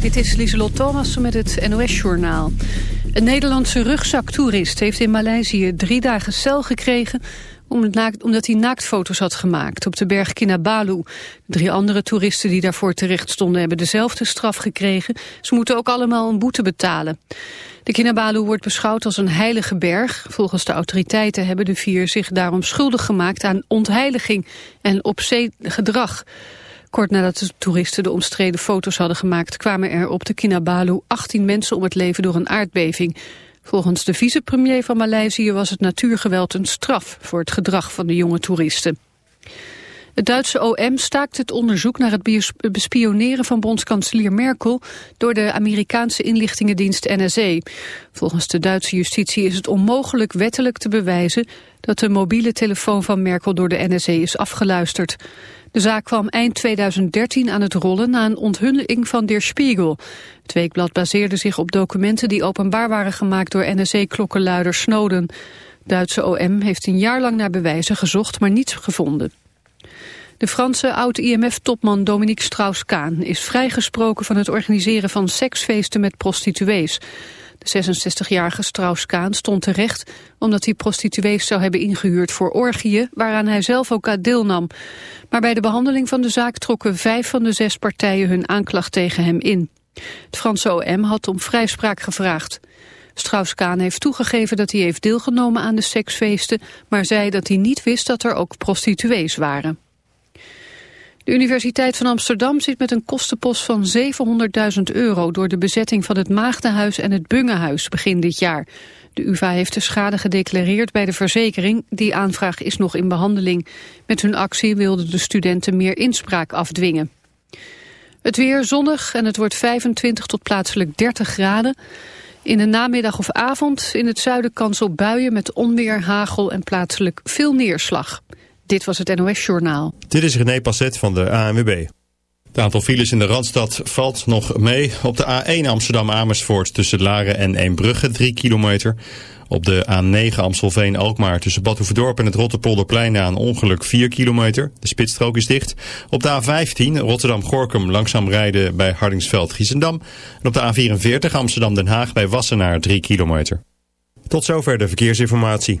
Dit is Lieselot Thomas met het NOS-journaal. Een Nederlandse rugzaktoerist heeft in Maleisië drie dagen cel gekregen... omdat hij naaktfoto's had gemaakt op de berg Kinabalu. Drie andere toeristen die daarvoor terecht stonden... hebben dezelfde straf gekregen. Ze moeten ook allemaal een boete betalen. De Kinabalu wordt beschouwd als een heilige berg. Volgens de autoriteiten hebben de vier zich daarom schuldig gemaakt... aan ontheiliging en opzee gedrag... Kort nadat de toeristen de omstreden foto's hadden gemaakt... kwamen er op de Kinabalu 18 mensen om het leven door een aardbeving. Volgens de vicepremier van Maleisië was het natuurgeweld een straf... voor het gedrag van de jonge toeristen. Het Duitse OM staakt het onderzoek naar het bespioneren van bondskanselier Merkel door de Amerikaanse inlichtingendienst NSE. Volgens de Duitse justitie is het onmogelijk wettelijk te bewijzen dat de mobiele telefoon van Merkel door de NSE is afgeluisterd. De zaak kwam eind 2013 aan het rollen na een onthulling van Der Spiegel. Het weekblad baseerde zich op documenten die openbaar waren gemaakt door NSE-klokkenluider Snowden. Duitse OM heeft een jaar lang naar bewijzen gezocht, maar niets gevonden. De Franse oud-IMF-topman Dominique Strauss-Kaan is vrijgesproken van het organiseren van seksfeesten met prostituees. De 66-jarige Strauss-Kaan stond terecht omdat hij prostituees zou hebben ingehuurd voor orgieën waaraan hij zelf ook aan deelnam. Maar bij de behandeling van de zaak trokken vijf van de zes partijen hun aanklacht tegen hem in. Het Franse OM had om vrijspraak gevraagd. Strauss-Kaan heeft toegegeven dat hij heeft deelgenomen aan de seksfeesten, maar zei dat hij niet wist dat er ook prostituees waren. De Universiteit van Amsterdam zit met een kostenpost van 700.000 euro... door de bezetting van het Maagdenhuis en het Bungehuis begin dit jaar. De UvA heeft de schade gedeclareerd bij de verzekering. Die aanvraag is nog in behandeling. Met hun actie wilden de studenten meer inspraak afdwingen. Het weer zonnig en het wordt 25 tot plaatselijk 30 graden. In de namiddag of avond in het zuiden kans op buien met onweer, hagel en plaatselijk veel neerslag. Dit was het NOS Journaal. Dit is René Passet van de ANWB. Het aantal files in de Randstad valt nog mee. Op de A1 Amsterdam-Amersfoort tussen Laren en Eembrugge 3 kilometer. Op de A9 Amstelveen-Alkmaar tussen Badhoevedorp en het Rotterpolderplein na een ongeluk 4 kilometer. De spitsstrook is dicht. Op de A15 Rotterdam-Gorkum langzaam rijden bij Hardingsveld-Giessendam. En op de A44 Amsterdam-Den Haag bij Wassenaar 3 kilometer. Tot zover de verkeersinformatie.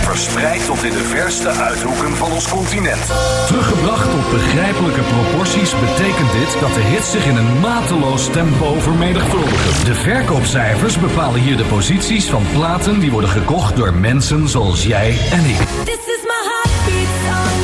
Verspreid tot in de verste uithoeken van ons continent. Teruggebracht tot begrijpelijke proporties betekent dit dat de hits zich in een mateloos tempo vermenigvuldigen. De verkoopcijfers bepalen hier de posities van platen die worden gekocht door mensen zoals jij en ik. This is my heartbeat song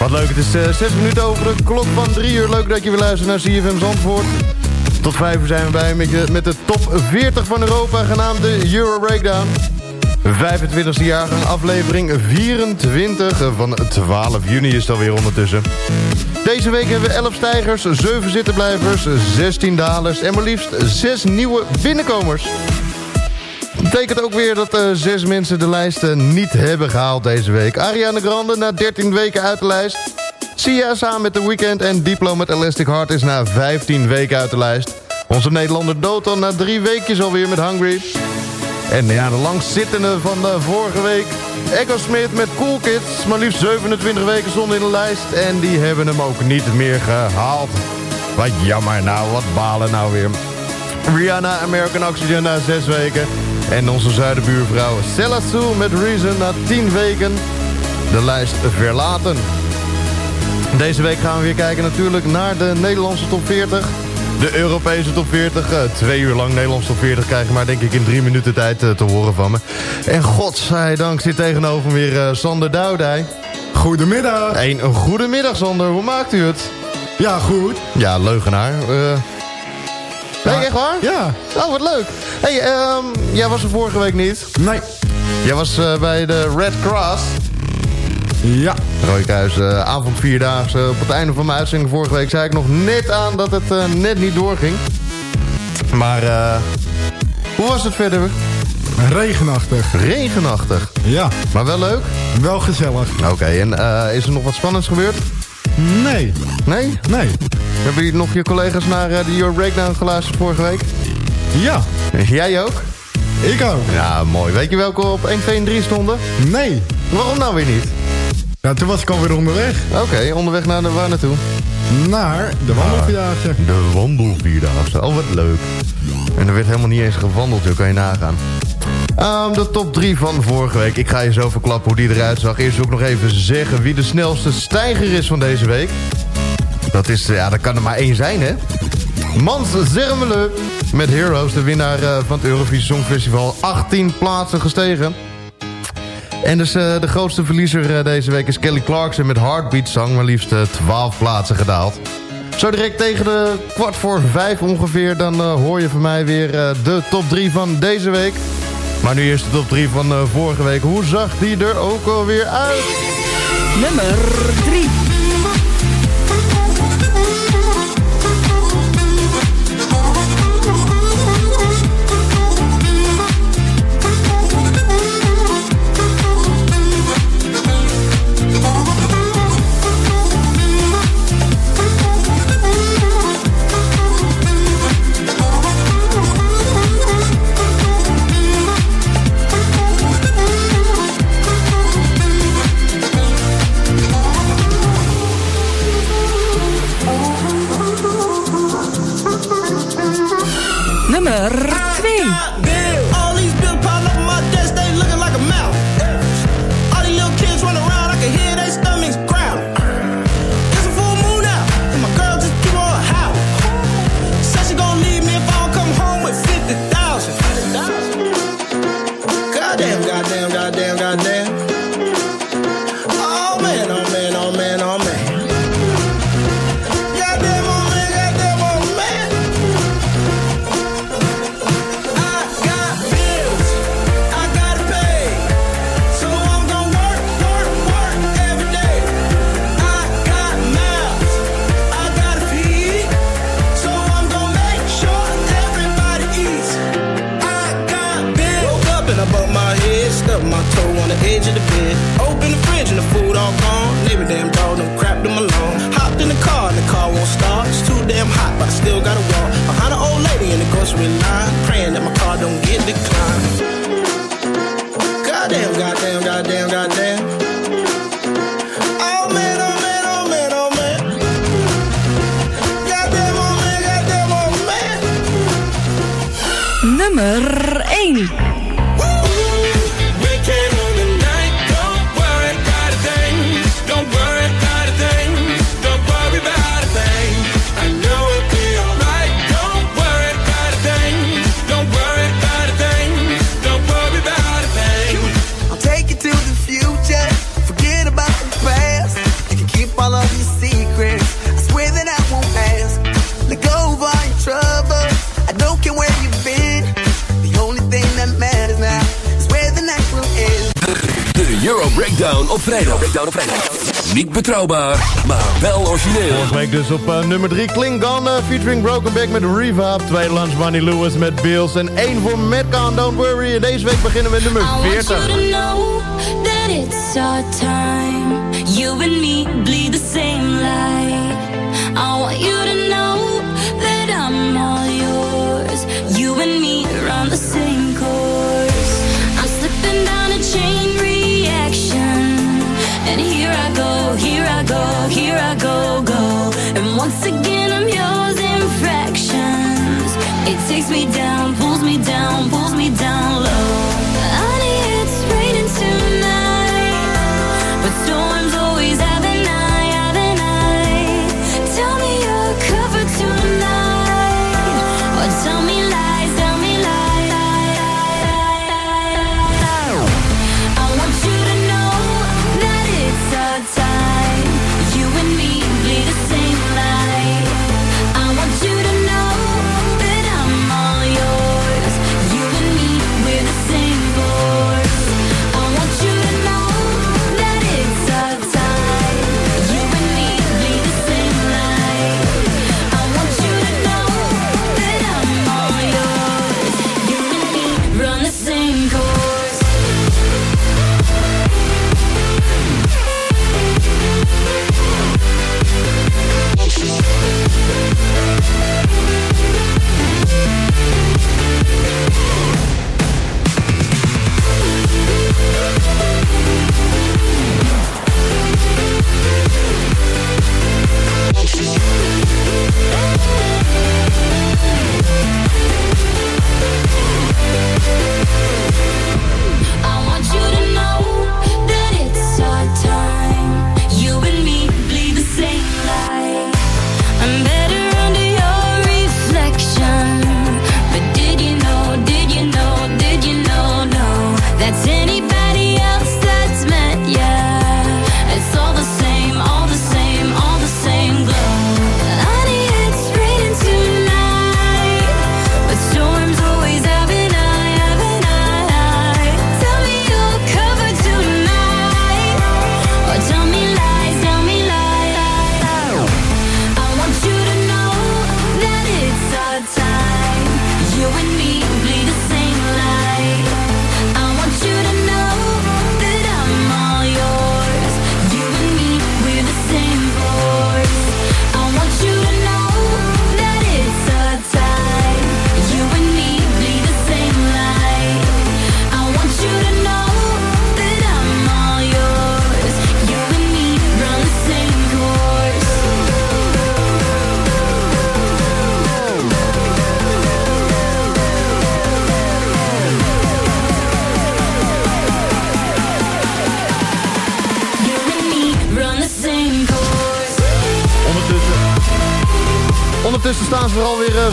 Wat leuk, het is uh, 6 minuten over de klok van 3 uur. Leuk dat je weer luistert naar CFM Zandvoort. Tot 5 uur zijn we bij met, de top 40 van Europa, genaamd de Euro Breakdown. 25e jaargang, aflevering 24 van 12 juni is het alweer ondertussen. Deze week hebben we 11 stijgers, 7 zittenblijvers, 16 dalers en maar liefst 6 nieuwe binnenkomers. Betekent ook weer dat uh, zes mensen de lijst uh, niet hebben gehaald deze week. Ariana Grande na 13 weken uit de lijst. Sia samen met The Weeknd en Diplo met Elastic Heart is na 15 weken uit de lijst. Onze Nederlander Doton na drie weekjes alweer met Hungry. En ja, de langzittende van de vorige week. Echo Smith met Cool Kids. Maar liefst 27 weken stonden in de lijst. En die hebben hem ook niet meer gehaald. Wat jammer nou, wat balen nou weer. Rihanna, American Oxygen na 6 weken. En onze zuidenbuurvrouw Sue met Reason na 10 weken de lijst verlaten. Deze week gaan we weer kijken natuurlijk naar de Nederlandse top 40. De Europese top 40. Uh, twee uur lang Nederlandse top 40 krijgen maar denk ik in drie minuten tijd uh, te horen van me. En godzijdank zit tegenover me weer uh, Sander Doudij. Goedemiddag. Een, een goedemiddag Sander, hoe maakt u het? Ja, goed. Ja, leugenaar. Echt waar? Ja. Oh, wat leuk. hey, um, jij was er vorige week niet. Nee. Jij was uh, bij de Red Cross. Ja. Rooikhuis, uh, avond vierdaagse. Op het einde van mijn uitzending vorige week zei ik nog net aan dat het uh, net niet doorging. Maar hoe was het verder? Regenachtig. Regenachtig? Ja. Maar wel leuk? Wel gezellig. Oké, okay, en is er nog wat spannends gebeurd? Nee. Nee? Nee. Hebben jullie nog je collega's naar de Euro Breakdown geluisterd vorige week? Ja. Jij ook? Ik ook. Ja, mooi. Weet je welke op 1, 2 en 3 stonden? Nee. Waarom nou weer niet? Ja, toen was ik alweer onderweg. Oké, okay, onderweg naar de waar naartoe? Naar de wandelvierdaagse. De wandelvierdaagse. Oh, wat leuk. En er werd helemaal niet eens gewandeld, zo kan je nagaan. Um, de top 3 van vorige week. Ik ga je zo verklappen hoe die eruit zag. Eerst ook nog even zeggen wie de snelste stijger is van deze week. Dat is, ja, dat kan er maar één zijn, hè? Mans Zermelo met Heroes, de winnaar uh, van het Eurovisie Songfestival. 18 plaatsen gestegen. En dus uh, de grootste verliezer uh, deze week is Kelly Clarkson met Heartbeat Song. Maar liefst 12 plaatsen gedaald. Zo direct tegen de kwart voor vijf ongeveer. Dan hoor je van mij weer de top 3 van deze week. Maar nu eerst de top 3 van vorige week. Hoe zag die er ook alweer uit? Nummer 3. Op vrijdag. Breakdown op vrijdag. Niet betrouwbaar, maar wel origineel. Vorige week dus op uh, nummer 3 Klingon uh, featuring Broken Back met Reverb. Twee Lunch Money Lewis met Bills. En één voor Metcon, Don't Worry. En deze week beginnen we met nummer 40. It's our time. You and me bleed the same light. Go, go. And once again I'm yours in fractions. It takes me down, pulls me down,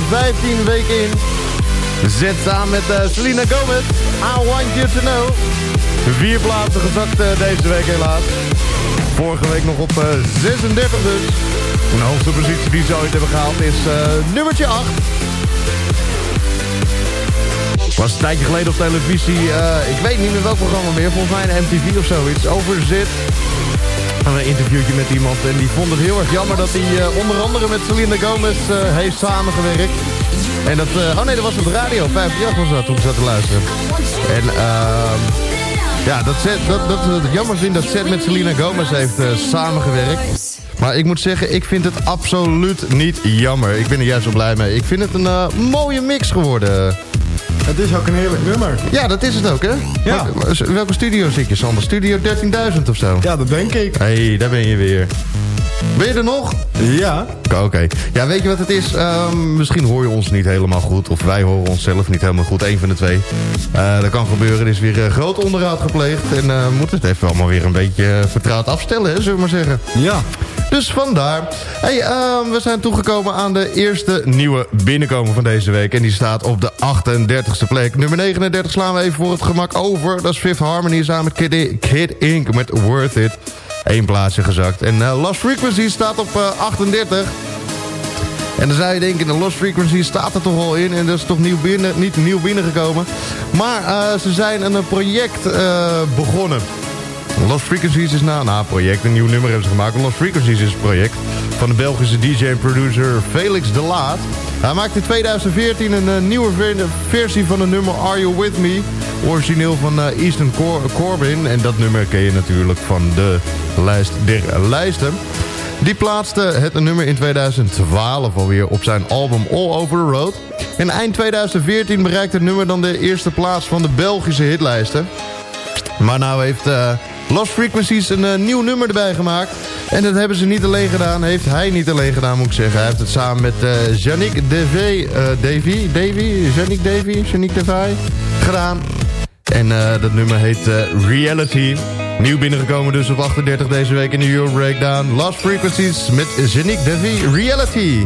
15 weken in. Zet samen met eh, Selena Gomez. I want you to know. Vier plaatsen gezakt eh, deze week helaas. Vorige week nog op eh, 36 dus. De hoogste positie die ze ooit hebben gehaald is eh, nummertje 8. Was een tijdje geleden op televisie, eh, ik weet niet meer welk programma meer, volgens mij een MTV of zoiets, over zit. Een interviewtje met iemand en die vond het heel erg jammer dat hij eh, onder andere met Selena Gomez eh, heeft samengewerkt. En dat, eh, oh nee, dat was op de radio, 58 was dat toen ik zat te luisteren. En ehm ja, dat, Zet, dat, dat, jammer vind dat Zet met Selena Gomez heeft samengewerkt. Maar ik moet zeggen, ik vind het absoluut niet jammer. Ik ben er juist zo blij mee. Ik vind het een mooie mix geworden. Het is ook een heerlijk nummer. Ja, dat is het ook, hè? Ja. Maar- welke studio zit je, Sander? Studio 13.000 of zo? Ja, dat denk ik. Hé, hey, daar ben je weer. Ben je er nog? Ja. Oké. Ja, weet je wat het is? Ehm, misschien hoor je ons niet helemaal goed. Of wij horen onszelf niet helemaal goed. Eén van de twee. Eh, dat kan gebeuren. Er is weer uh, groot onderhoud gepleegd. En uh, we moeten het even allemaal weer een beetje vertrouwd afstellen, hè, zullen we maar zeggen. Ja. Dus vandaar. Hey, ehm, we zijn toegekomen aan de eerste nieuwe binnenkomen van deze week. En die staat op de 38e plek. Nummer 39 slaan we even voor het gemak over. Dat is Fifth Harmony samen met Kid, Kid Inc. met Worth It. Eén plaatsje gezakt. En uh, Lost Frequency staat op uh, 38. En dan zou je denken, de Lost Frequency staat er toch al in. En dat is toch nieuw binnen, niet nieuw binnengekomen. Maar uh, ze zijn een project begonnen. Lost Frequencies is nou, nou, project, een nieuw nummer hebben ze gemaakt. Lost Frequencies is het project van de Belgische DJ en producer Felix de Laat. Hij maakte in 2014 een uh, nieuwe versie van het nummer Are You With Me? Origineel van uh, Easton Cor Corbin. En dat nummer ken je natuurlijk van de lijst der lijsten. Die plaatste het nummer in 2012 alweer op zijn album All Over The Road. En eind 2014 bereikte het nummer dan de eerste plaats van de Belgische hitlijsten. Maar nou heeft... Uh, Lost Frequencies een uh, nieuw nummer erbij gemaakt. En dat hebben ze niet alleen gedaan. Heeft hij niet alleen gedaan, moet ik zeggen. Hij heeft het samen met uh, Yannick uh, Davy, Davy, Yannick Davy, gedaan. En dat nummer heet Reality. Nieuw binnengekomen dus op 38 deze week in de Euro Breakdown. Lost Frequencies met Yannick Devy, Reality.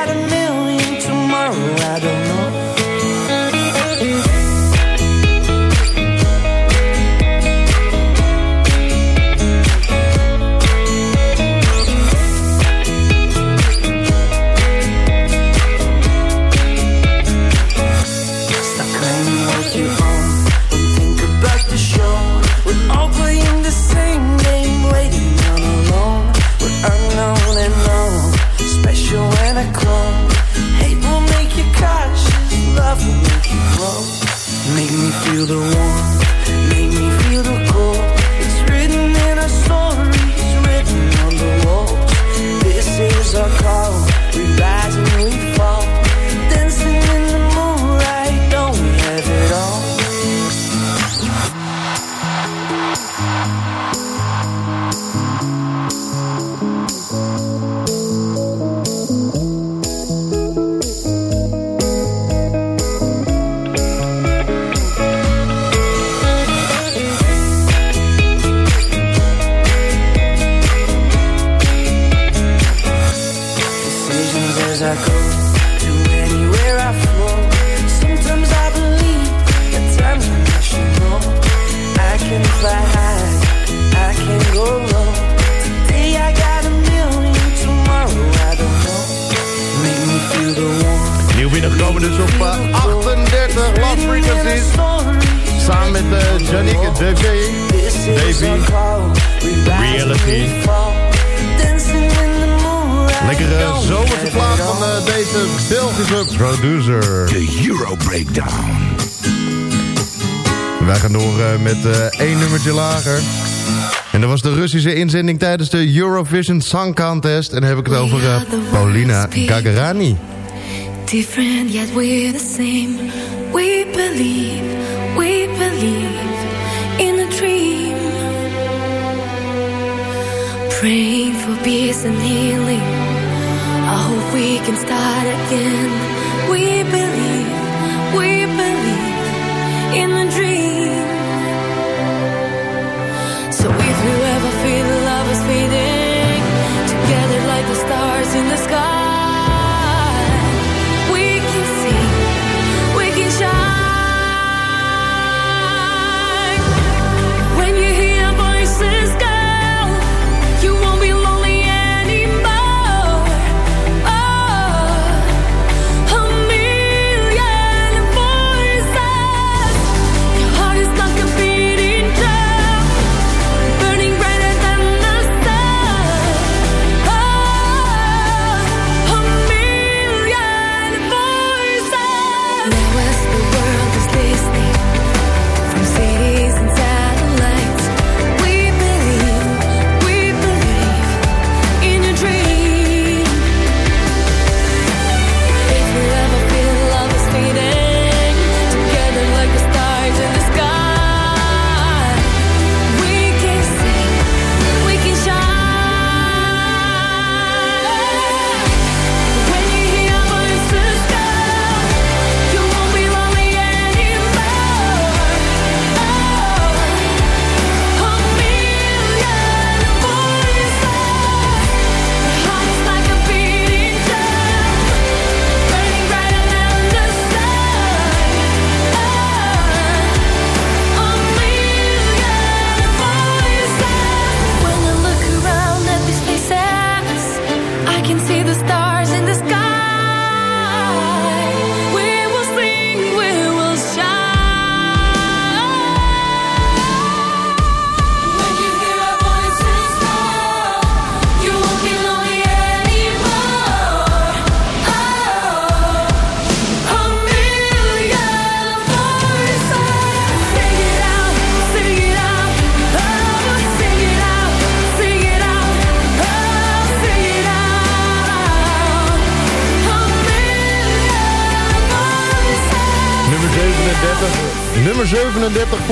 the warmth, Russische inzending tijdens de Eurovision Song Contest. En dan heb ik het over Paulina Gagarani. Different yet we're the same. We believe, we believe in a dream. Praying for peace and healing. I hope we can start again.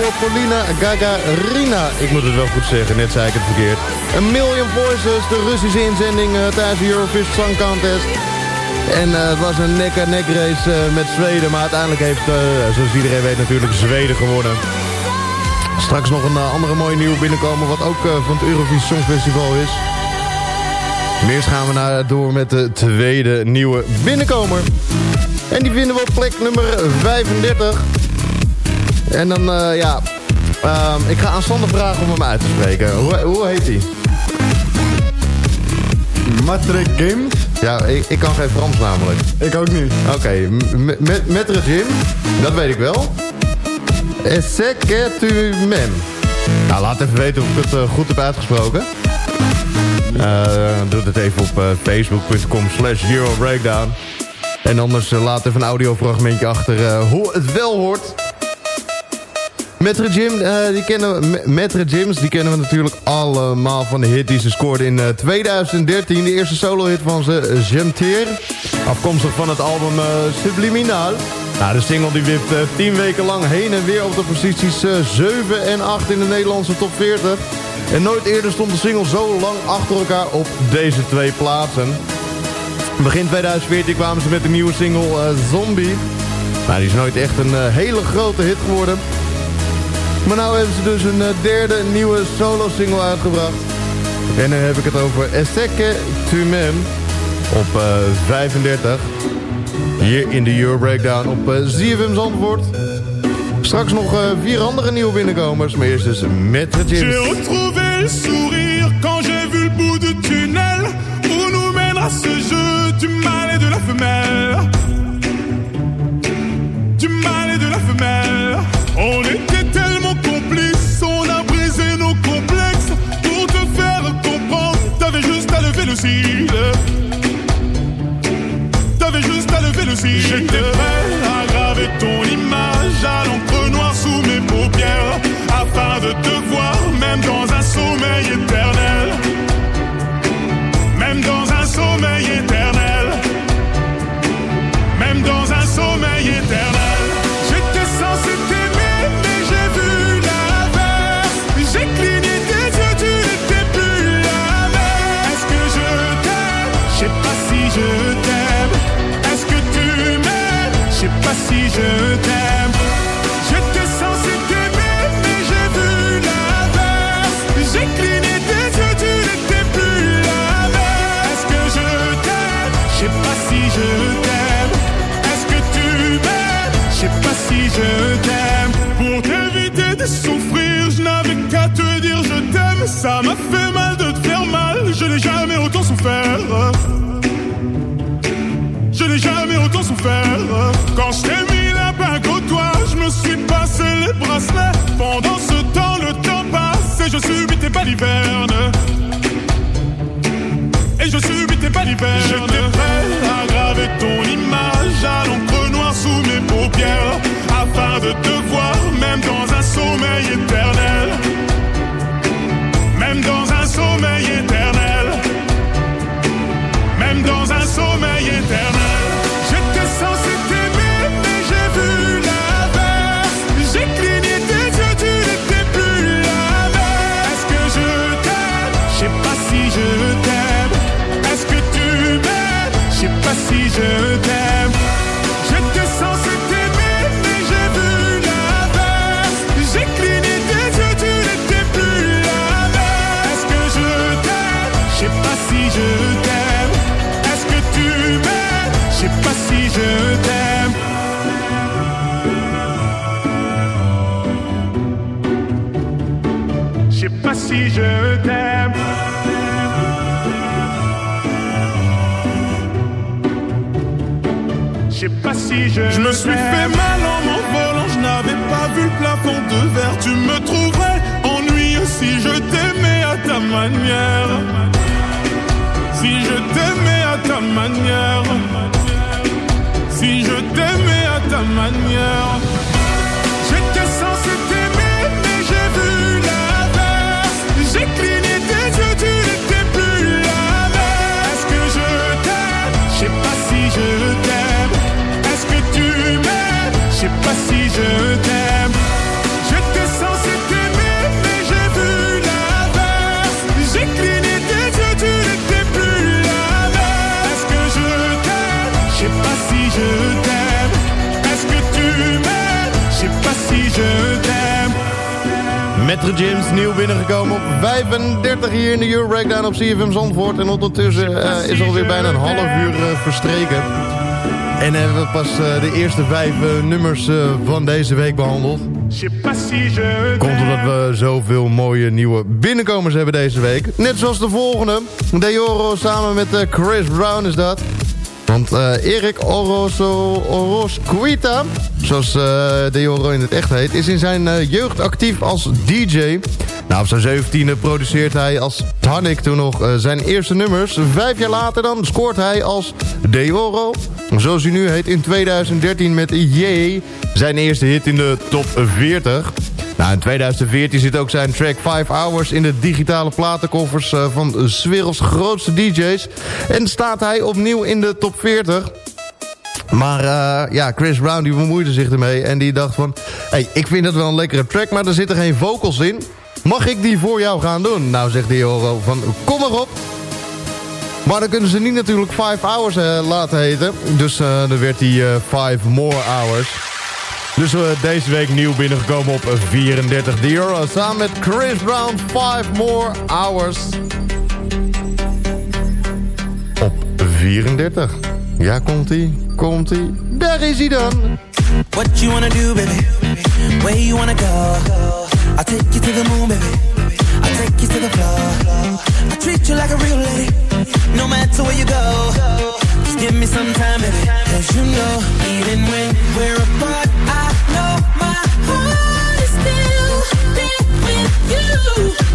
Voor Polina Gagarina. Ik moet het wel goed zeggen, net zei ik het verkeerd. A Million Voices, de Russische inzending uh, tijdens de Eurovision Song Contest. En uh, het was een nek-aan-nek race uh, met Zweden. Maar uiteindelijk heeft, zoals iedereen weet, natuurlijk Zweden gewonnen. Straks nog een andere mooie nieuwe binnenkomen... wat ook van het Eurovisie Songfestival is. Meers gaan we naar, door met de tweede nieuwe binnenkomer. En die vinden we op plek nummer 35. En dan, uh, ja... Uh, ik ga aan Sander vragen om hem uit te spreken. Hoe, hoe heet hij? Matre Games? Ja, ik, ik, kan geen Frans namelijk. Ik ook niet. Oké, okay. Matre Jim, dat weet ik wel. Esse que tu m'aimes. Nou, laat even weten of ik het uh, goed heb uitgesproken. Uh, doe het even op uh, facebook.com slash Euro Breakdown. En anders laat even een audiofragmentje achter hoe het wel hoort. Metre Jim, die kennen we, Jims, die kennen we natuurlijk allemaal van de hit die ze scoorde in 2013. De eerste solo-hit van ze, Jemteer. Afkomstig van het album Subliminal. Nou, de single die wipt 10 weken lang heen en weer op de posities 7 en 8 in de Nederlandse top 40. En nooit eerder stond de single zo lang achter elkaar op deze twee plaatsen. Begin 2014 kwamen ze met de nieuwe single uh, Zombie. Nou, die is nooit echt een uh, hele grote hit geworden. Maar nu hebben ze dus een uh, derde nieuwe solo single uitgebracht. En dan heb ik het over Esseke Tumem op 35. Hier in de Euro Breakdown op ZFM Zandvoort. Straks nog uh, vier andere nieuwe binnenkomers, maar eerst dus met het James. J'ai retrouvé sourire quand j'ai vu le bout du tunnel où nous mènera ce jeu du mal et de la femelle. T'avais juste à lever le cil. J'étais prêt à graver ton image à l'encre noire sous mes paupières afin de te voir même dans je t'aime. J'étais censé t'aimer, mais j'ai vu l'inverse. J'ai cligné tes yeux, tu n'étais plus la même. Est-ce que je t'aime? Je sais pas si je t'aime. Est-ce que tu m'aimes? Je sais pas si je t'aime. Pour t'éviter de souffrir, je n'avais qu'à te dire je t'aime. Ça m'a fait mal de te faire mal, je n'ai jamais autant souffert. Je n'ai jamais autant souffert. Je Pendant ce temps, le temps passe et je subis tes balivernes. Et je subis tes balivernes. J'étais prêt à graver ton image à l'encre noire sous mes paupières. Afin de te voir, même dans un sommeil éternel. Op CFM Zandvoort. En ondertussen uh, is alweer bijna een half uur uh, verstreken. En hebben we pas uh, de eerste vijf nummers van deze week behandeld. Komt omdat we zoveel mooie nieuwe binnenkomers hebben deze week. Net zoals de volgende. Deoro samen met Chris Brown is dat. Want uh, Erik Oroso Orosquita, zoals uh, De Joro in het echt heet... is in zijn uh, jeugd actief als DJ. Nou, op zijn zeventiende produceert hij als Tonic toen nog zijn eerste nummers. Vijf jaar later dan scoort hij als Deoro. Zoals hij nu heet in 2013 met Yay. Zijn eerste hit in de top 40. Nou, in 2014 zit ook zijn track 5 Hours in de digitale platenkoffers uh, van werelds grootste DJ's. En staat hij opnieuw in de top 40. Maar uh, ja, Chris Brown die bemoeide zich ermee en die dacht van... hey, ik vind het wel een lekkere track, maar er zitten geen vocals in. Mag ik die voor jou gaan doen? Nou, zegt de Euro van, kom maar op. Maar dan kunnen ze niet natuurlijk 5 Hours uh, laten heten. Dus dan werd die 5 More Hours. Dus uh, deze week nieuw binnengekomen op 34 de euro. Samen met Chris Brown, 5 more hours. Op 34. Ja, komt-ie, komt-ie. Daar is hij dan. What you wanna do, baby? Where you wanna go? I'll take you to the moon, baby. I'll take you to the floor. I treat you like a real lady. No matter where you go. Just give me some time, baby. Cause you know, even when we're apart, I Five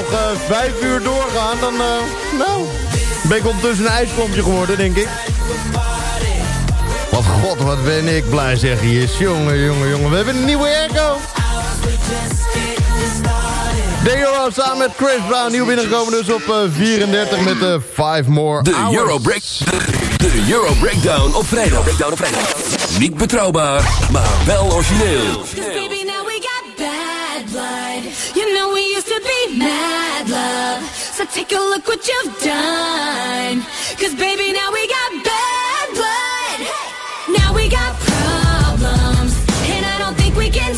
nog uh, vijf uur doorgaan, dan... Uh, nou, ben ik ondertussen een ijsklompje geworden, denk ik. Wat god, wat ben ik blij, zeg je. Jongen, jongen, jongen. We hebben een nieuwe airco. De Euro samen met Chris Brown. Nieuw binnengekomen dus op uh, 34 met de 5 more De hours. Euro, Break, de Euro Breakdown op vrijdag. Breakdown op vrijdag. Niet betrouwbaar, maar wel origineel. Take a look what you've done. Cause baby, now we got bad blood. Now we got problems, and I don't think we can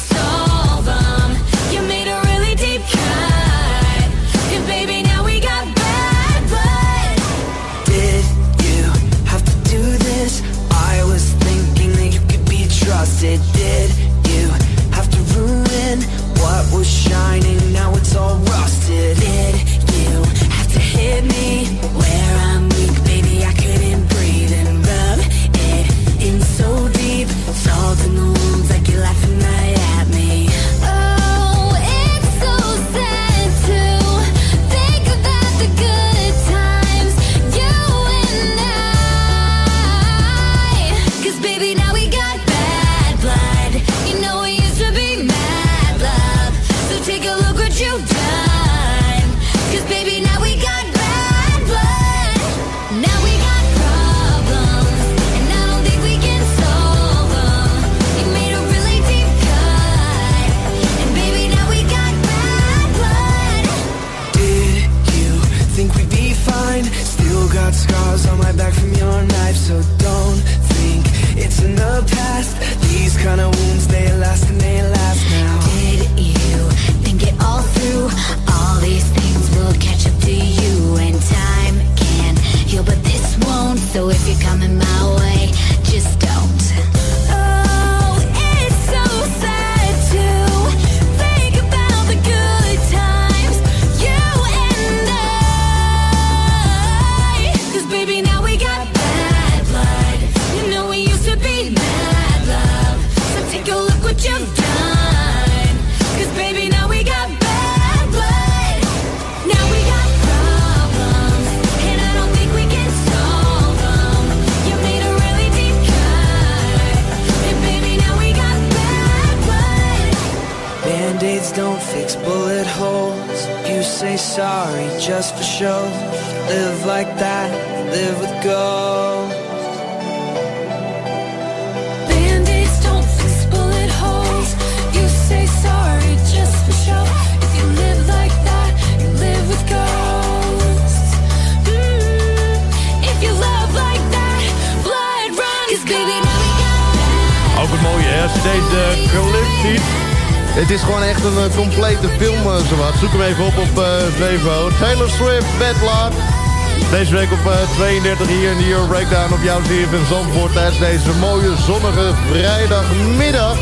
Week op eh, 32 hier in de Euro Breakdown op jouw in Zandvoort... tijdens deze mooie zonnige vrijdagmiddag.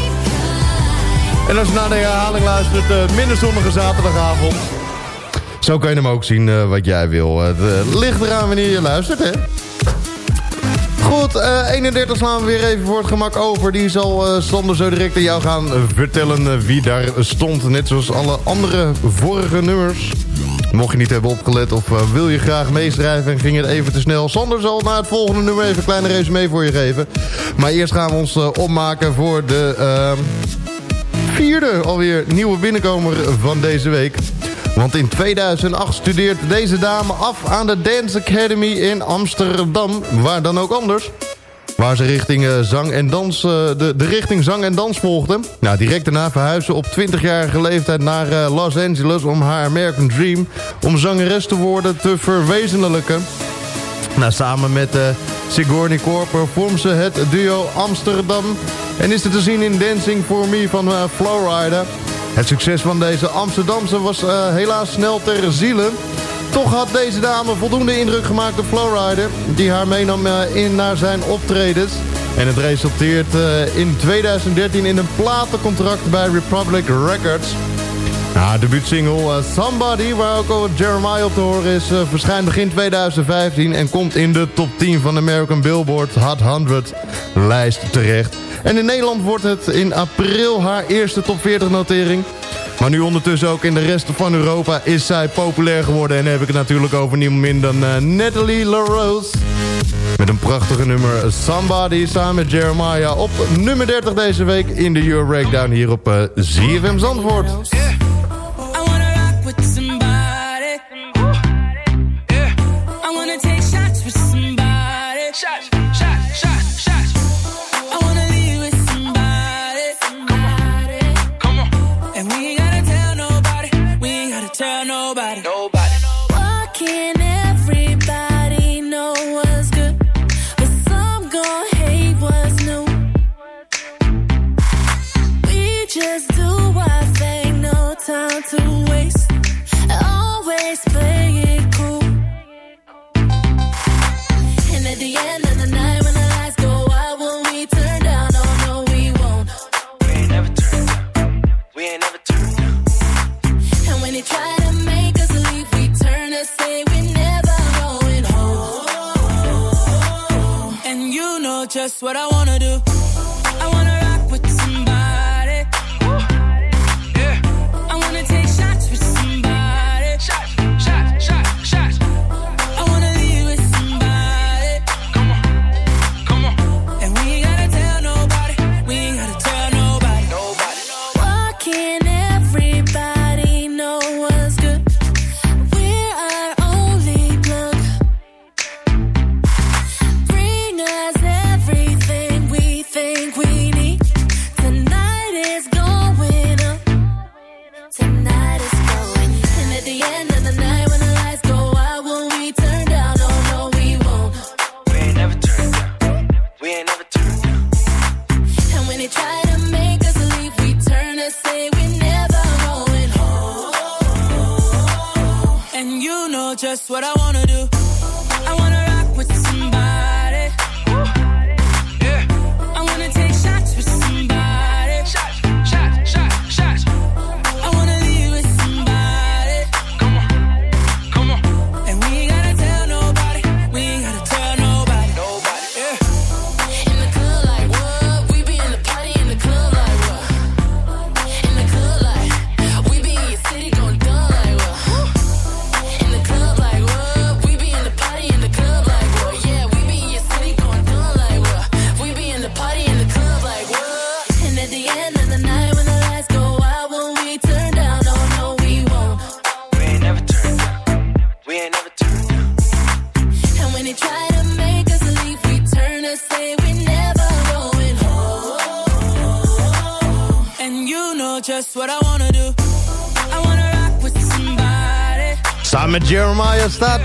En als je naar de herhaling luistert, eh, minder zonnige zaterdagavond. Zo kan je hem ook zien eh, wat jij wil. Het eh, ligt eraan wanneer je luistert, hè? Goed, eh 31 slaan we weer even voor het gemak over. Die zal eh Sander zo direct aan jou gaan eh, vertellen eh, wie daar stond. Net zoals alle andere vorige nummers. Mocht je niet hebben opgelet of eh, wil je graag meeschrijven en ging het even te snel. Sander zal na het volgende nummer even een kleine resume voor je geven. Maar eerst gaan we ons eh, opmaken voor de ehm, vierde alweer nieuwe binnenkomer van deze week. Want in 2008 studeert deze dame af aan de Dance Academy in Amsterdam. Waar dan ook anders. Waar ze richting eh, zang en dans, eh, de, de richting zang en dans volgde. Nou, direct daarna verhuisde op 20-jarige leeftijd naar eh, Los Angeles... om haar American Dream om zangeres te worden te verwezenlijken. Nou, samen met Sigourney Corper vormt ze het duo Amsterdam... en is het te zien in Dancing For Me van Flowrider. Het succes van deze Amsterdamse was helaas snel ter ziele... Toch had deze dame voldoende indruk gemaakt op Flowrider... die haar meenam eh, in naar zijn optredens. En het resulteert eh, in 2013 in een platencontract bij Republic Records. Nou, debuutsingle eh, Somebody, waar ook al Jeremiah op te horen is... verschijnt begin 2015 en komt in de top 10 van de American Billboard Hot 100 lijst terecht. En in Nederland wordt het in april haar eerste top 40 notering... Maar nu ondertussen ook in de rest van Europa is zij populair geworden. En dan heb ik het natuurlijk over niemand minder dan uh, Natalie LaRose. Met een prachtige nummer Somebody samen met Jeremiah op nummer 30 deze week in de Euro Breakdown hier op uh, ZFM Zandvoort.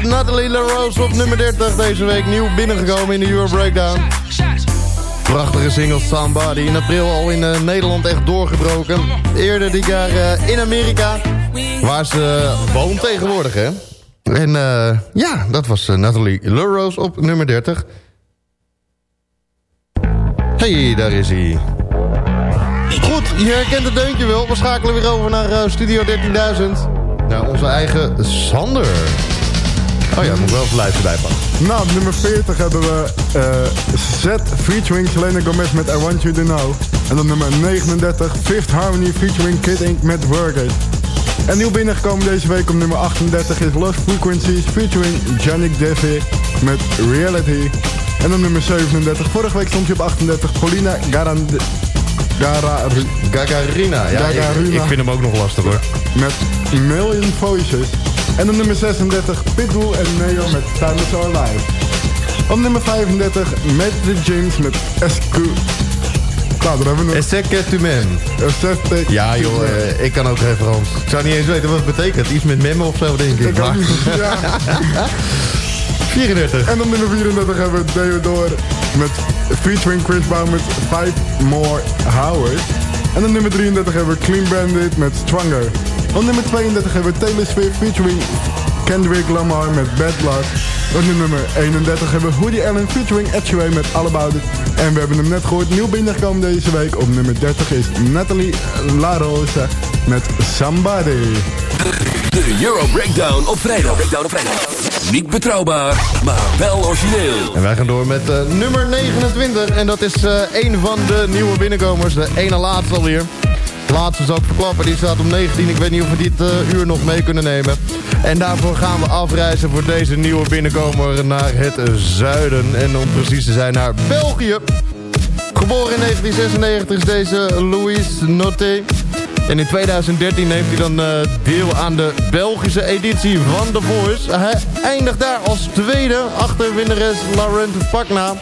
Natalie LaRose op nummer 30 deze week. Nieuw binnengekomen in de Euro Breakdown. Prachtige single Somebody. In april al in eh, Nederland echt doorgebroken. Eerder dit jaar eh, in Amerika. Waar ze woont tegenwoordig, hè. En eh, ja, dat was eh, Natalie LaRose op nummer 30. Hey, daar is hij. Goed, je herkent het deuntje wel. We schakelen weer over naar eh, Studio 13.000. Naar onze eigen Sander. Oh ja, moet wel even lijstje bijpakken. Nou, op nummer 40 hebben we eh Z featuring Selena Gomez met I Want You To Know. En op nummer 39 Fifth Harmony featuring Kid Ink met Work It. En nieuw binnengekomen deze week op nummer 38 is Lost Frequencies featuring Janik Devi met Reality. En op nummer 37, vorige week stond je op 38, Paulina Garand... Gara... Gagarina. Ja, ik- Gagarina. Ik, vind hem ook nog lastig hoor. Met Million Voices. En op nummer 36 Pitbull en Neo met Time Is Our Life. Op nummer 35 Matt the James met SQ. Nou, daar hebben we nog. Ja joh, eh, ik kan ook geen Frans. Ik zou niet eens weten wat het betekent. Iets met memmen of zo denk ik. Ik ook Maar- niet. Ja. 34. En op nummer 34 hebben we Theodore met featuring Chris Brown met Five More Hours. En op nummer 33 hebben we Clean Bandit met Stronger. Op nummer 32 hebben we Taylor Swift featuring Kendrick Lamar met Bad Luck. Op nummer 31 hebben we Hoodie Allen featuring Ed Sheeran met All About It. En we hebben hem net gehoord, nieuw binnengekomen deze week. Op nummer 30 is Natalie La Rosa met Somebody. De Euro Breakdown op vrijdag. Breakdown op vrijdag. Niet betrouwbaar, maar wel origineel. En wij gaan door met eh, nummer 29. En dat is eh een van de nieuwe binnenkomers. De ene laatste alweer. Laatste zal ik verklappen. Die staat om 19. Ik weet niet of we dit eh, uur nog mee kunnen nemen. En daarvoor gaan we afreizen voor deze nieuwe binnenkomer naar het zuiden. En om precies te zijn naar België. Geboren in 1996 is deze Louis Noté. En in 2013 neemt hij dan eh, deel aan de Belgische editie van The Voice. Hij eindigt daar als tweede achter winnares Laurent Pakna.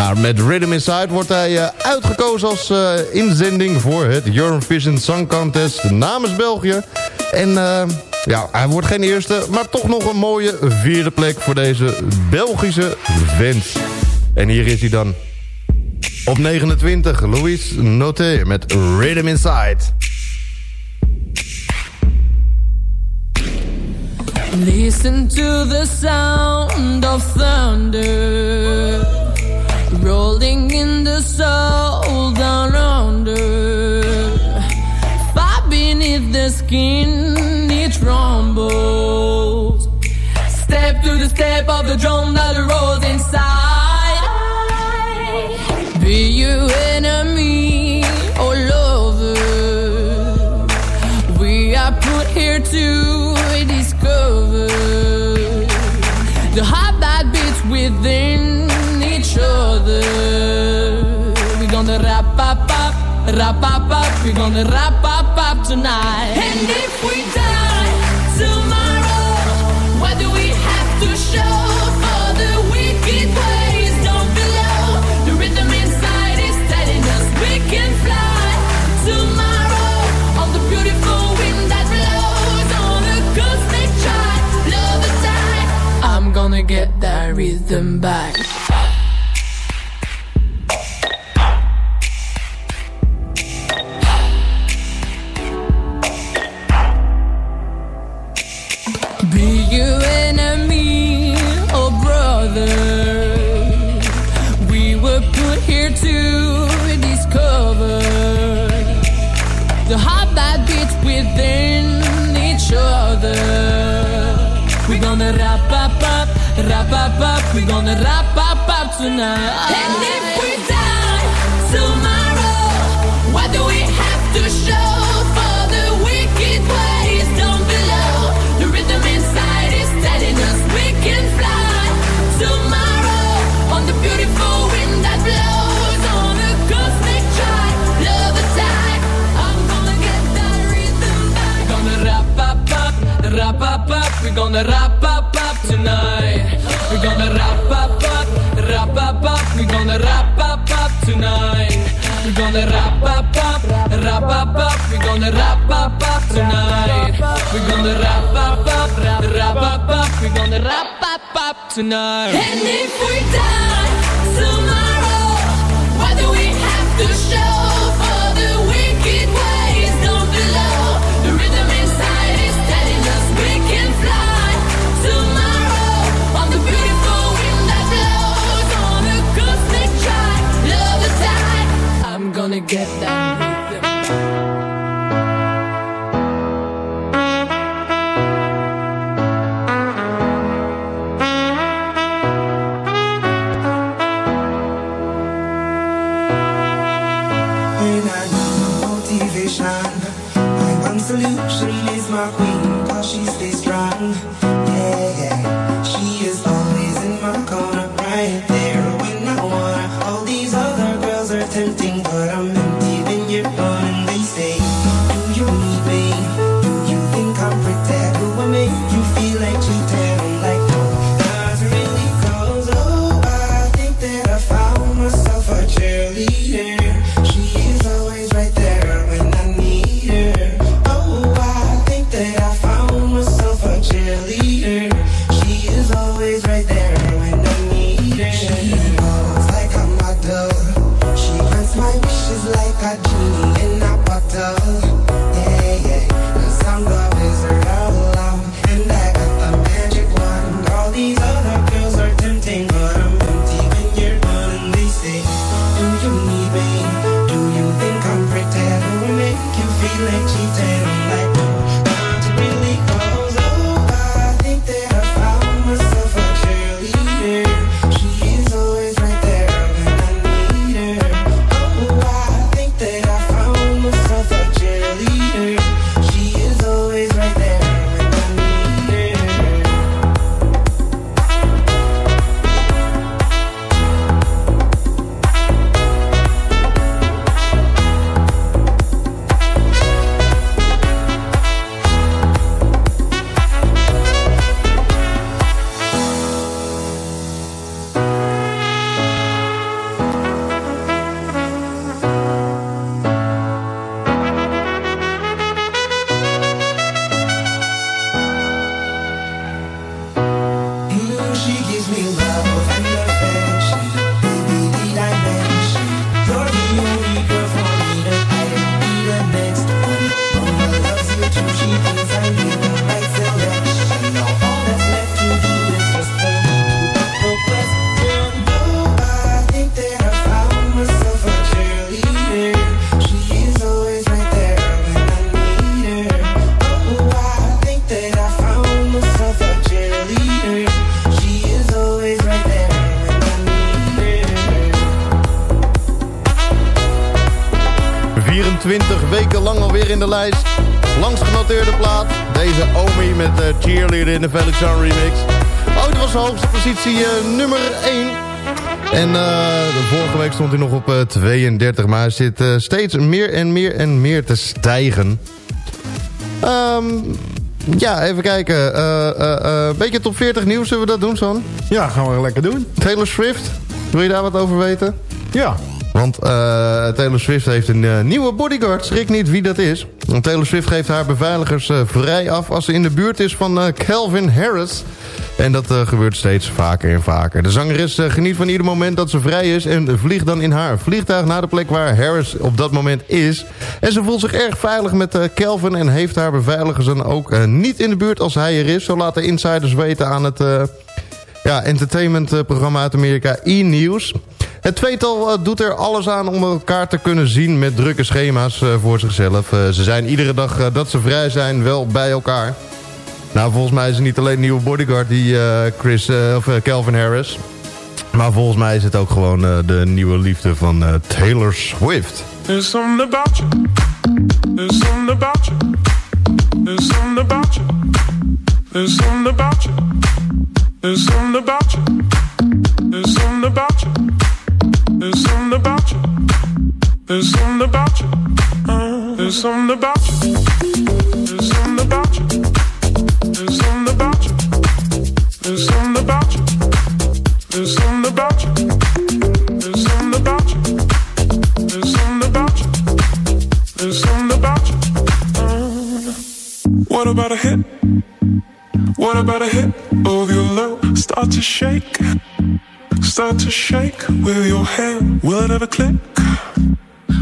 Nou, met Rhythm Inside wordt hij eh, uitgekozen als eh, inzending voor het Eurovision Song Contest namens België. En eh, ja, hij wordt geen eerste, maar toch nog een mooie vierde plek voor deze Belgische vent. En hier is hij dan. Op 29, Louis Noté met Rhythm Inside. Listen to the sound of thunder rolling in the soul down under. Far beneath the skin, it rumbles. Step to the step of the drum that rolls inside. Be you enemy or lover, we are put here to. Pop up. We're gonna wrap up, up tonight. And if we die tomorrow, what do we have to show for the wicked ways? The rhythm inside is telling us we can fly tomorrow. The beautiful wind that blows on cosmic love aside. I'm gonna get that rhythm back. We gonna rap up up tonight. And if we die tomorrow, what do we have to show for the wicked ways down below? The rhythm inside is telling us we can fly tomorrow on the beautiful wind that blows on a cosmic tide. Love attack. I'm gonna get that rhythm back. We're gonna rap up up, rap up up. We're gonna rap. gonna rap up up, rap up up. We gonna rap up up tonight. We gonna rap up up, rap up up. We gonna rap up up tonight. And if we die, daar, get that. In de Felix remix. Oh, dat was de hoogste positie uh, nummer 1. En uh, de vorige week stond hij nog op uh, 32, maar hij zit steeds meer en meer en meer te stijgen. Um, ja, even kijken. Een beetje top 40 nieuws, zullen we dat doen, Son? Ja, gaan we lekker doen. Taylor Swift, wil je daar wat over weten? Ja. Want uh, Taylor Swift heeft een uh, nieuwe bodyguard. Schrik niet wie dat is. Want Taylor Swift geeft haar beveiligers uh, vrij af... als ze in de buurt is van Calvin Harris. En dat gebeurt steeds vaker en vaker. De zangeres geniet van ieder moment dat ze vrij is... en vliegt dan in haar vliegtuig naar de plek waar Harris op dat moment is. En ze voelt zich erg veilig met Calvin... en heeft haar beveiligers dan ook niet in de buurt als hij er is. Zo laten insiders weten aan het ja, entertainmentprogramma uit Amerika E-News... Het tweetal uh, doet er alles aan om elkaar te kunnen zien met drukke schema's uh, voor zichzelf. Uh, ze zijn iedere dag dat ze vrij zijn wel bij elkaar. Nou, volgens mij is het niet alleen nieuwe bodyguard die Chris, of Calvin Harris. Maar volgens mij is het ook gewoon de nieuwe liefde van Taylor Swift. There's something about you. There's something about you. There's something about you. There's something about you. There's something about you. About you. There's something about you. There's something about you. Uh, there's something about you. There's something about you. There's something about you. There's something about you. There's something about you. There's something about you. There's something about you. Uh, what about a hit? What about a hit of your love? Start to shake start to shake with your hand. Will it ever click?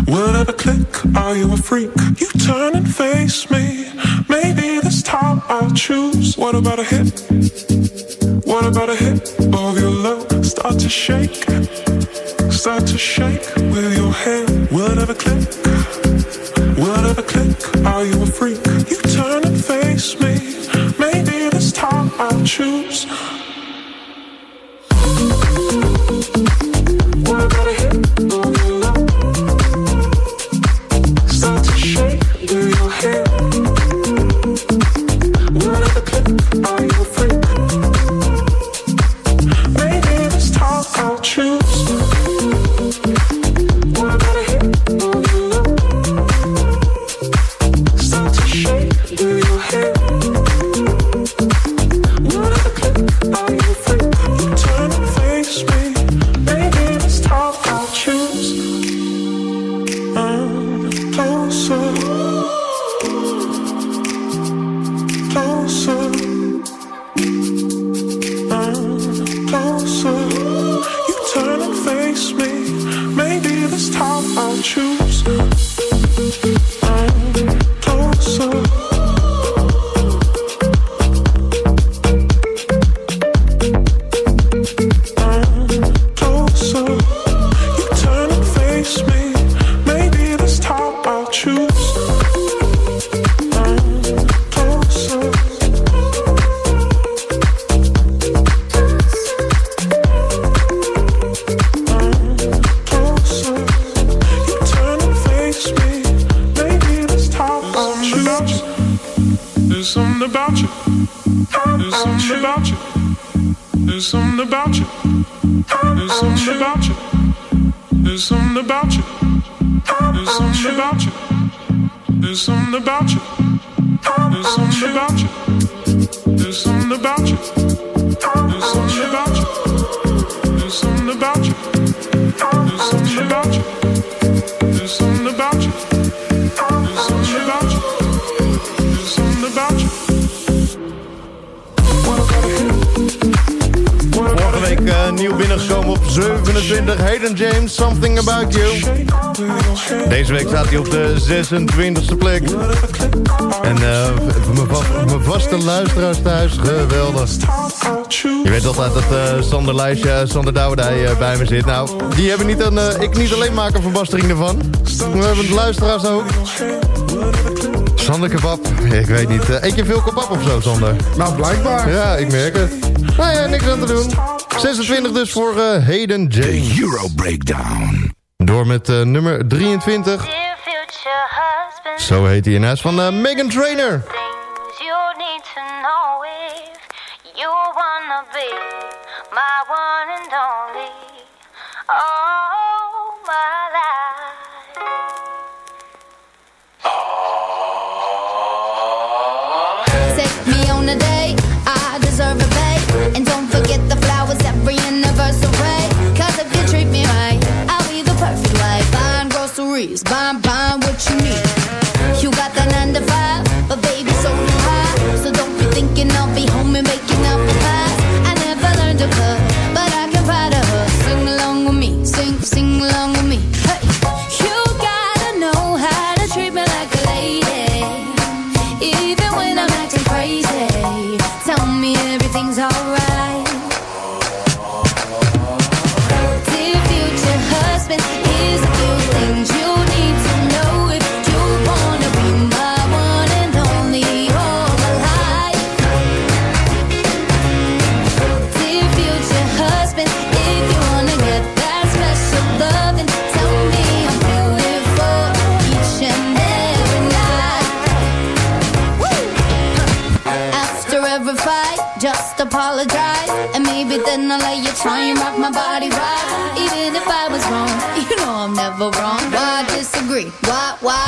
Will it ever click? Are you a freak? You turn and face me. Maybe this time I'll choose. What about a hit? What about a hit of your love? Start to shake. Start to shake with your hand. Will it ever click? Will it ever click? Are you a freak? You turn and face me. Maybe this time I'll choose. Thank you. Nieuw binnengekomen op 27. Hayden James, Something About You. Deze week staat hij op de 26e plek. En uh, mijn vaste luisteraars thuis, geweldig. Je weet altijd dat uh, Sander Lijstje, Sander Douwdij uh, bij me zit. Nou, die hebben niet een, ik niet alleen maken een verbastering ervan. We hebben de luisteraars ook. Sander kebab, ik weet niet. eet je veel kebab of zo, Sander? Nou, blijkbaar. Ja, ik merk het. Nou ja, niks aan te doen. 26 dus voor uh, Hayden James. The Euro Breakdown. Door met uh, nummer 23. Zo heet hij. En hij is van uh, Megan Trainer. You need to know if you wanna be my breeze. Bye. Just apologize. And maybe then I'll let you try and rock my body right. Even if I was wrong, you know I'm never wrong. Why disagree? Why, why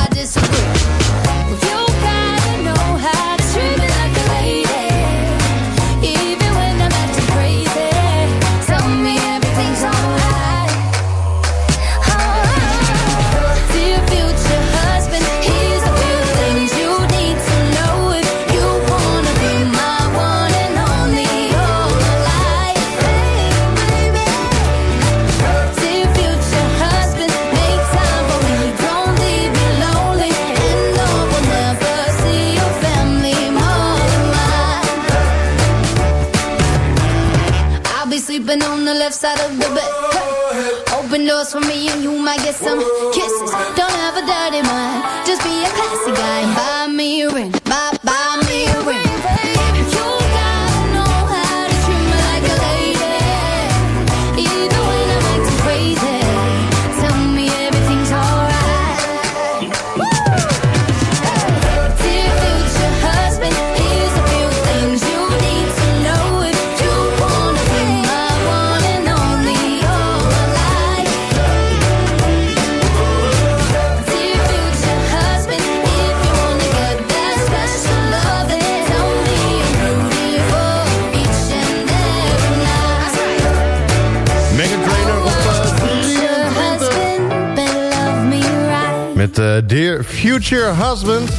Dear Future Husband.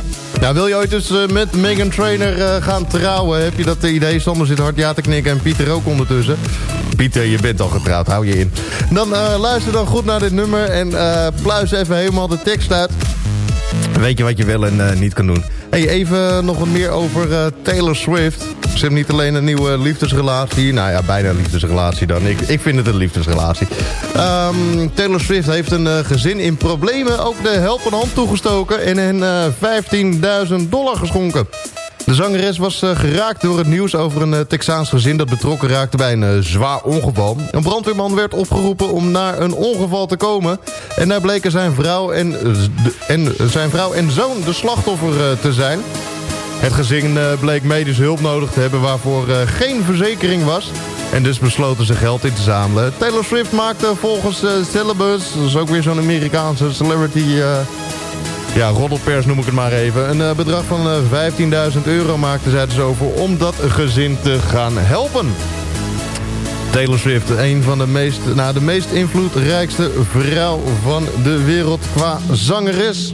Nou, wil je ooit dus met Megan Trainer eh, gaan trouwen? Heb je dat idee? Sander zit hard ja te knikken en Pieter ook ondertussen. Pieter, je bent al getrouwd, hou je in. Dan eh, luister dan goed naar dit nummer en pluis even helemaal de tekst uit. Weet je wat je wel en niet kan doen. Hey, even nog wat meer over Taylor Swift. Ze hebben niet alleen een nieuwe liefdesrelatie. Nou ja, bijna een liefdesrelatie dan. Ik, ik vind het een liefdesrelatie. Ehm, Taylor Swift heeft een eh, gezin in problemen ook de helpende hand toegestoken... en hen eh 15.000 dollar geschonken. De zangeres was eh, geraakt door het nieuws over een eh, Texaans gezin... dat betrokken raakte bij een zwaar ongeval. Een brandweerman werd opgeroepen om naar een ongeval te komen... en daar bleken zijn vrouw en, en, zijn vrouw en zoon de slachtoffer te zijn... Het gezin eh, bleek medisch hulp nodig te hebben waarvoor eh, geen verzekering was. En dus besloten ze geld in te zamelen. Taylor Swift maakte volgens eh Celebus, dat is ook weer zo'n Amerikaanse celebrity... ja, roddelpers noem ik het maar even. Een bedrag van eh, 15.000 euro maakte zij dus over om dat gezin te gaan helpen. Taylor Swift, een van de meest, nou, de meest invloedrijkste vrouw van de wereld qua zangeres.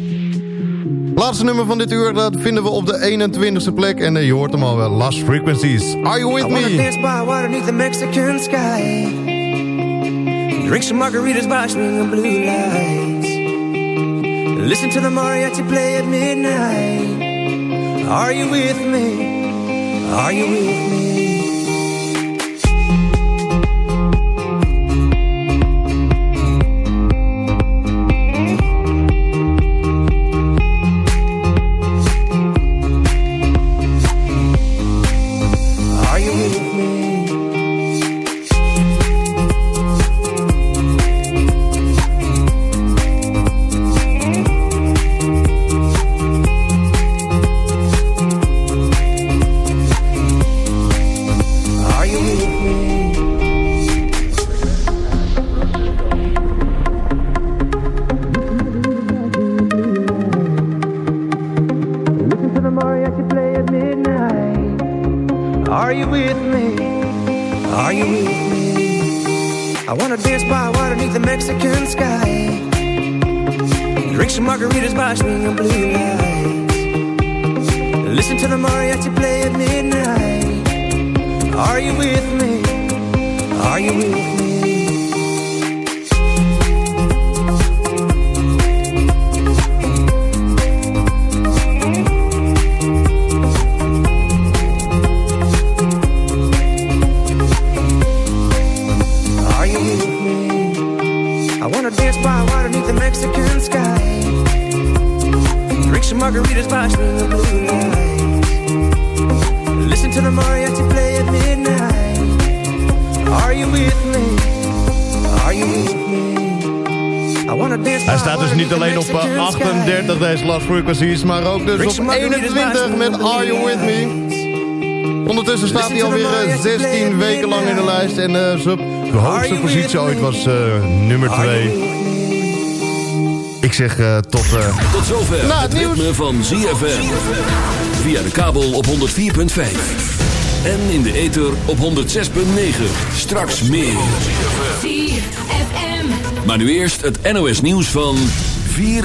Laatste nummer van dit uur, dat vinden we op de 21ste plek. En eh, je hoort hem al wel, Last Frequencies. Are you with me? dance by water the Mexican sky. Drink some margaritas by swinging blue lights. Listen to the mariachi play at midnight. Are you with me? Are you with me? Maar ook dus op 21 met Are You With Me. Ondertussen staat hij alweer eh, 16 weken lang in de lijst en eh, zijn hoogste positie ooit was eh, nummer 2. Ik zeg eh, tot... eh, Tot zover Nou, het het nieuws. ritme van ZFM. Via de kabel op 104.5. En in de ether op 106.9. Straks meer. ZFM. Maar nu eerst het NOS nieuws van 4 uur.